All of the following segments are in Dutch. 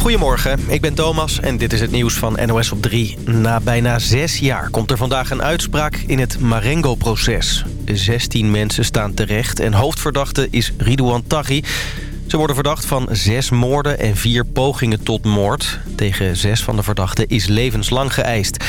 Goedemorgen, ik ben Thomas en dit is het nieuws van NOS op 3. Na bijna zes jaar komt er vandaag een uitspraak in het Marengo-proces. 16 mensen staan terecht en hoofdverdachte is Ridouan Taghi. Ze worden verdacht van zes moorden en vier pogingen tot moord. Tegen zes van de verdachten is levenslang geëist.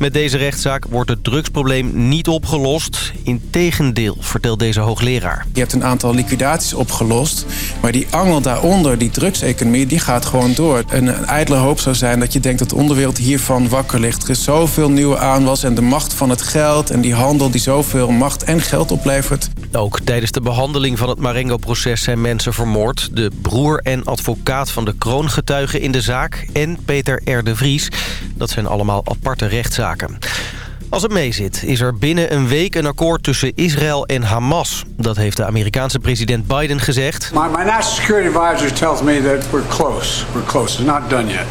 Met deze rechtszaak wordt het drugsprobleem niet opgelost. Integendeel, vertelt deze hoogleraar. Je hebt een aantal liquidaties opgelost. Maar die angel daaronder, die drugseconomie, die gaat gewoon door. En een ijdele hoop zou zijn dat je denkt dat de onderwereld hiervan wakker ligt. Er is zoveel nieuwe aanwas en de macht van het geld... en die handel die zoveel macht en geld oplevert. Ook tijdens de behandeling van het Marengo-proces zijn mensen vermoord. De broer en advocaat van de kroongetuigen in de zaak... en Peter R. de Vries. Dat zijn allemaal aparte rechtszaken. Als het meezit, is er binnen een week een akkoord tussen Israël en Hamas. Dat heeft de Amerikaanse president Biden gezegd. My, my national security advisor tells me that we're close. We're close. It's not done yet.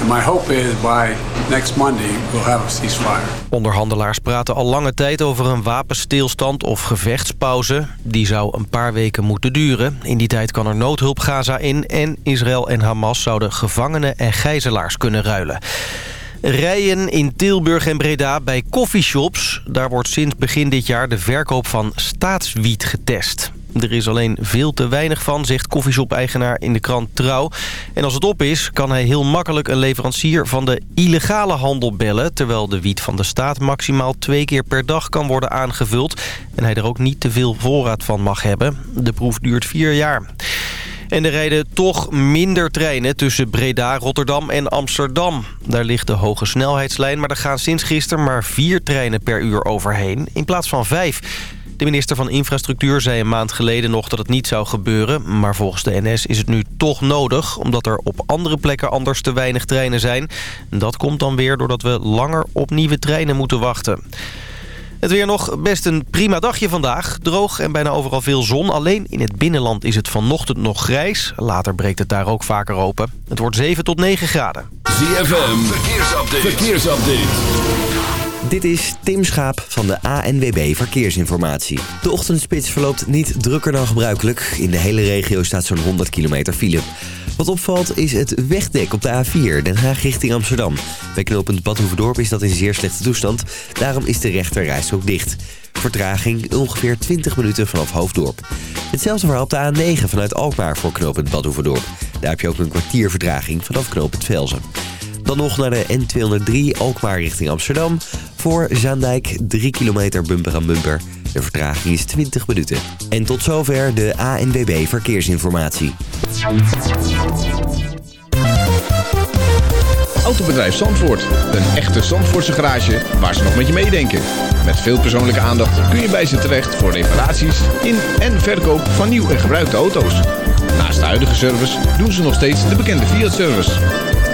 And my hope is by next Monday we'll have a ceasefire. Onderhandelaars praten al lange tijd over een wapenstilstand of gevechtspauze. Die zou een paar weken moeten duren. In die tijd kan er noodhulp Gaza in en Israël en Hamas zouden gevangenen en gijzelaars kunnen ruilen. Rijen in Tilburg en Breda bij coffeeshops. Daar wordt sinds begin dit jaar de verkoop van staatswiet getest. Er is alleen veel te weinig van, zegt koffieshop-eigenaar in de krant Trouw. En als het op is, kan hij heel makkelijk een leverancier van de illegale handel bellen... terwijl de wiet van de staat maximaal twee keer per dag kan worden aangevuld... en hij er ook niet te veel voorraad van mag hebben. De proef duurt vier jaar. En er rijden toch minder treinen tussen Breda, Rotterdam en Amsterdam. Daar ligt de hoge snelheidslijn, maar er gaan sinds gisteren maar vier treinen per uur overheen... in plaats van vijf. De minister van Infrastructuur zei een maand geleden nog dat het niet zou gebeuren. Maar volgens de NS is het nu toch nodig... omdat er op andere plekken anders te weinig treinen zijn. Dat komt dan weer doordat we langer op nieuwe treinen moeten wachten. Het weer nog best een prima dagje vandaag. Droog en bijna overal veel zon. Alleen in het binnenland is het vanochtend nog grijs. Later breekt het daar ook vaker open. Het wordt 7 tot 9 graden. ZFM, verkeersupdate. verkeersupdate. Dit is Tim Schaap van de ANWB Verkeersinformatie. De ochtendspits verloopt niet drukker dan gebruikelijk. In de hele regio staat zo'n 100 kilometer file. Wat opvalt is het wegdek op de A4, Den Haag richting Amsterdam. Bij knooppunt Badhoevedorp is dat in zeer slechte toestand. Daarom is de rechter ook dicht. Vertraging ongeveer 20 minuten vanaf Hoofddorp. Hetzelfde verhaal op de A9 vanuit Alkmaar voor knooppunt Badhoevedorp. Daar heb je ook een kwartier vertraging vanaf knooppunt Velzen. Dan nog naar de N203 Alkmaar richting Amsterdam. Voor Zaandijk 3 kilometer bumper aan bumper. De vertraging is 20 minuten. En tot zover de ANWB Verkeersinformatie. Autobedrijf Zandvoort. Een echte Zandvoortse garage waar ze nog met je meedenken. Met veel persoonlijke aandacht kun je bij ze terecht voor reparaties in en verkoop van nieuw en gebruikte auto's. Naast de huidige service doen ze nog steeds de bekende Fiat-service.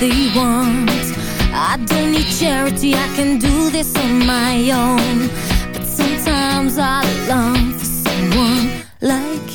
They want. I don't need charity, I can do this on my own. But sometimes I long for someone like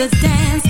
the dance.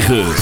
9.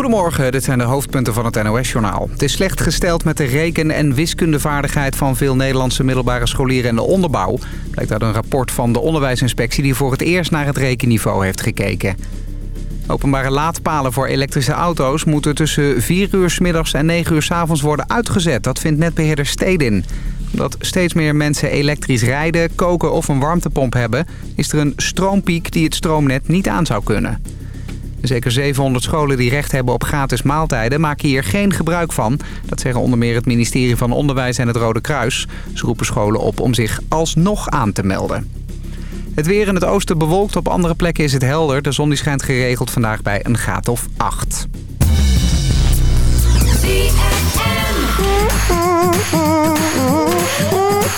Goedemorgen, dit zijn de hoofdpunten van het NOS-journaal. Het is slecht gesteld met de reken- en wiskundevaardigheid van veel Nederlandse middelbare scholieren in de onderbouw. Blijkt uit een rapport van de onderwijsinspectie die voor het eerst naar het rekenniveau heeft gekeken. Openbare laadpalen voor elektrische auto's moeten tussen 4 uur 's middags en 9 uur 's avonds worden uitgezet. Dat vindt netbeheerder Stedin. Omdat steeds meer mensen elektrisch rijden, koken of een warmtepomp hebben... is er een stroompiek die het stroomnet niet aan zou kunnen. Zeker 700 scholen die recht hebben op gratis maaltijden maken hier geen gebruik van. Dat zeggen onder meer het ministerie van Onderwijs en het Rode Kruis. Ze roepen scholen op om zich alsnog aan te melden. Het weer in het oosten bewolkt, op andere plekken is het helder. De zon die schijnt geregeld vandaag bij een graad of 8.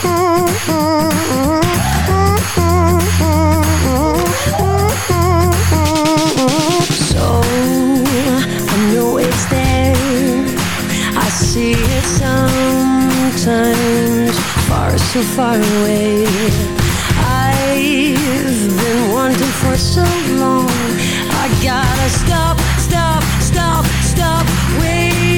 So see it sometimes, far so far away. I've been wanting for so long. I gotta stop, stop, stop, stop waiting.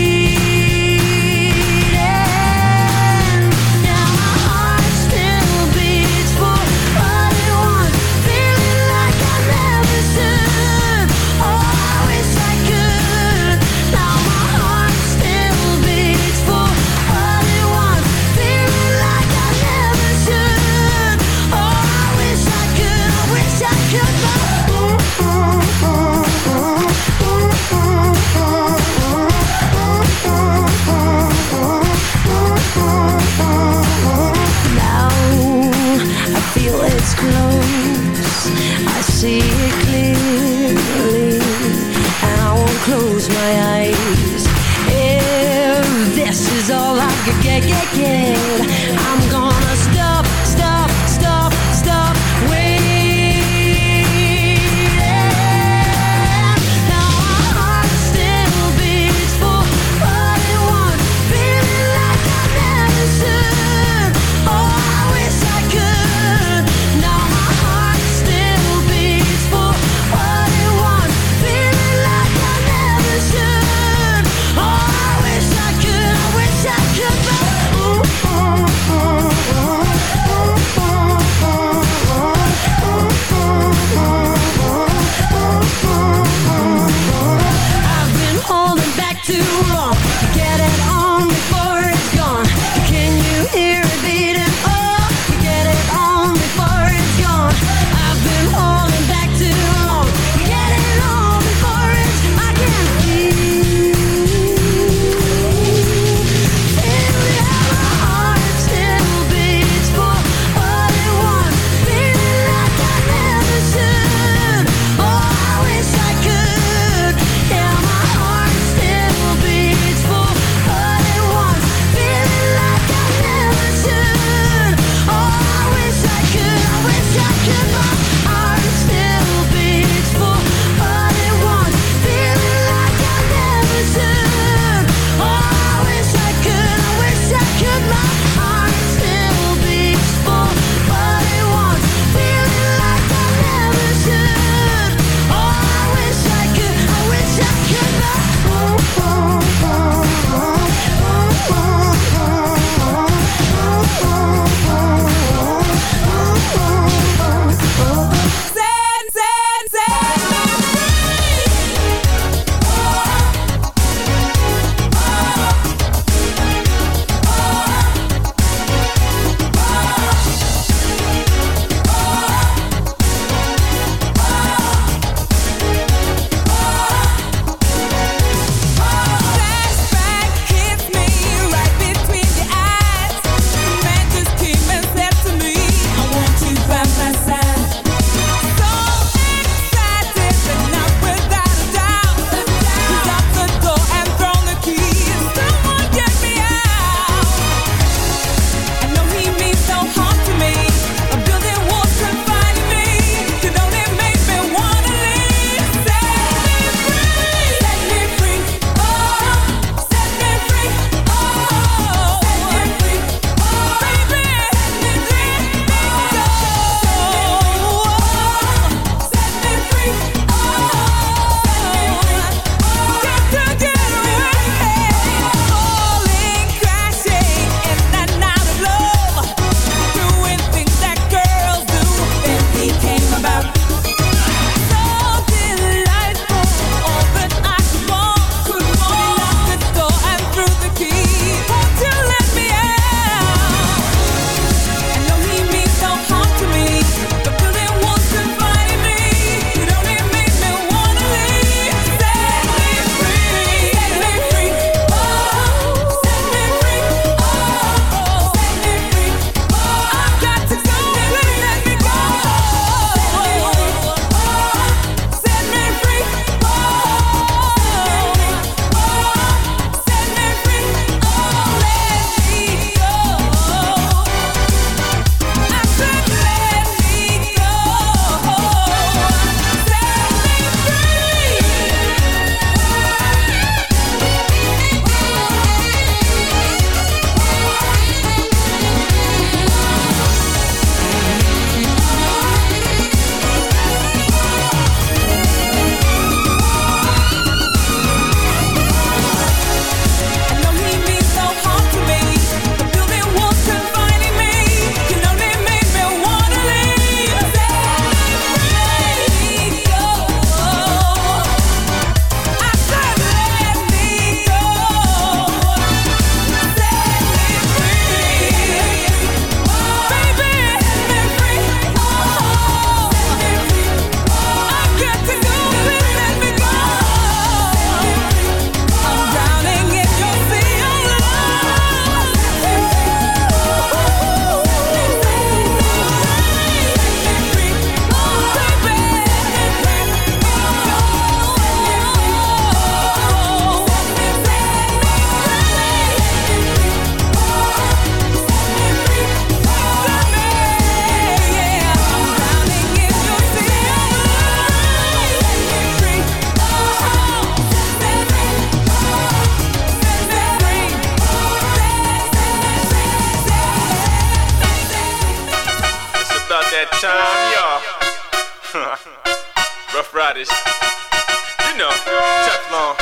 Know, Teflon,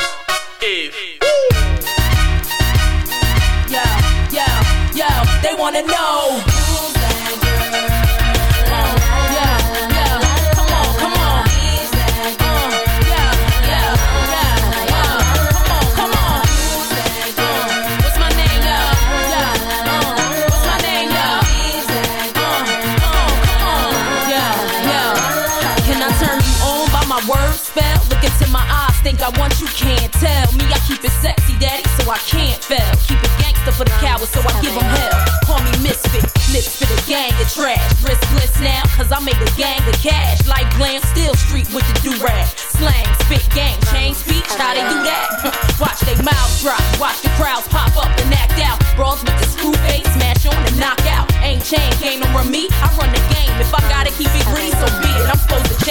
Eve. Yo, yo, yo, they wanna know. I want you, can't tell. Me, I keep it sexy, daddy, so I can't fail. Keep it gangster for the cowards, so I give them hell. Call me misfit, lips for the gang of trash. Wrist bliss now, cause I made a gang of cash. Like glam, still street with the do-rag. Slang, spit, gang, change speech, how they do that? Watch they mouths drop, watch the crowds pop up and act out. Brawls with the screw face, smash on and knock out. Ain't chain, can't no me, I run the game. If I gotta keep it green, so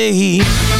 day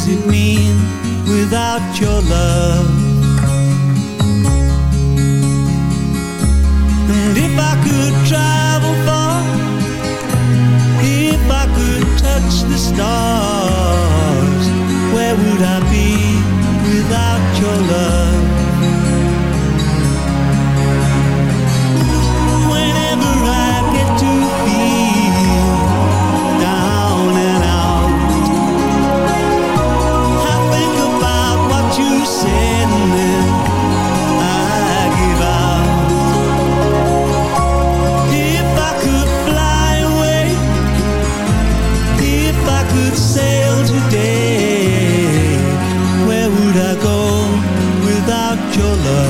does it mean without your love? And if I could travel far, if I could touch the stars your love.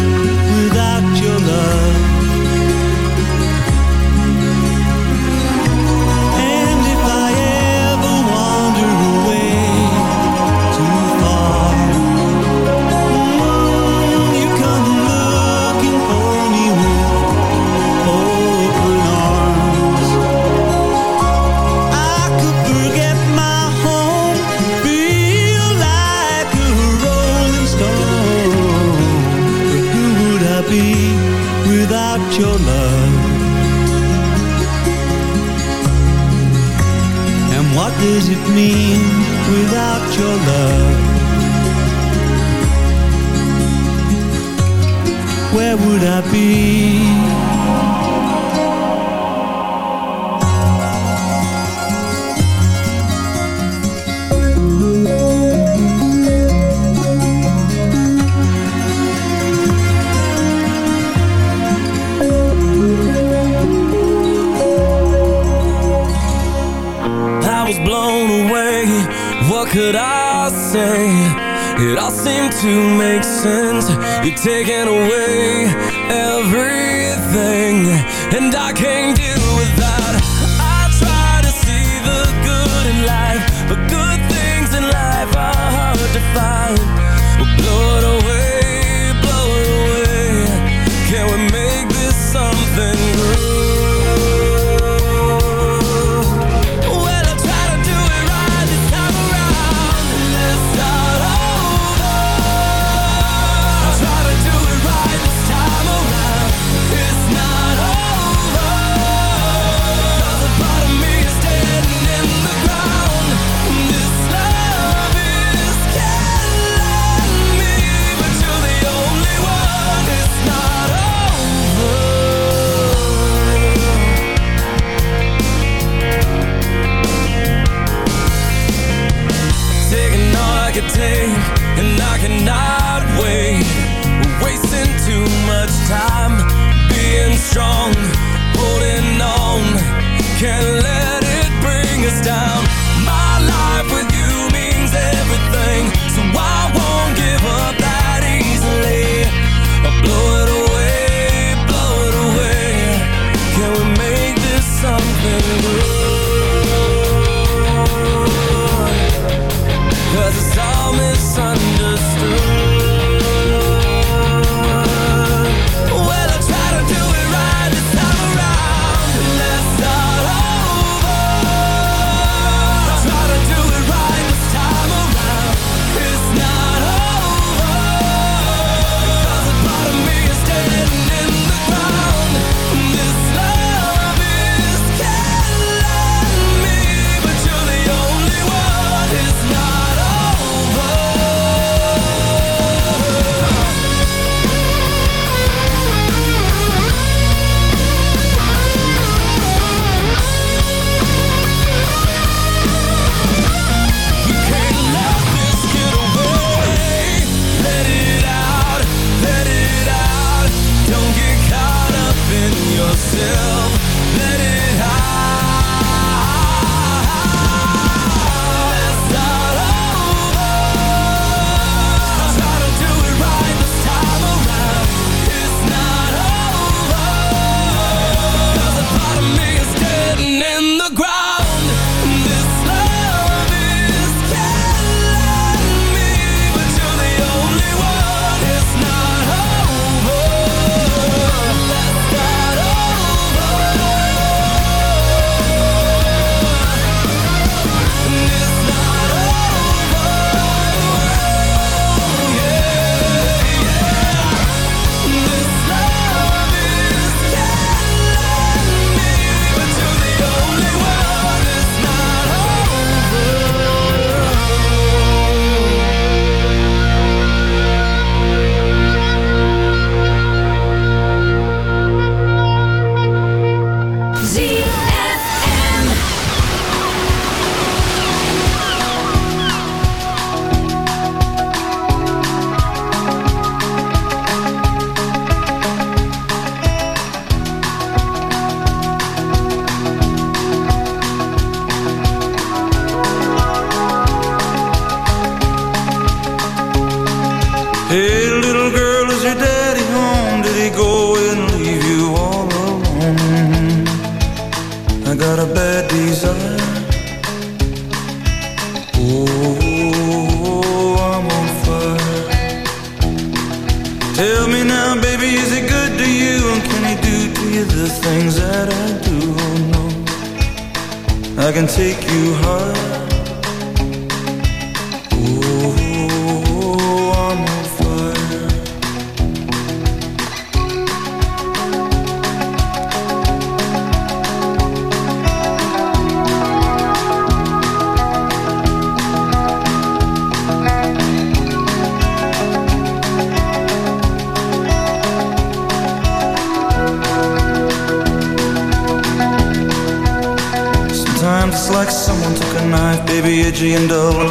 And dull,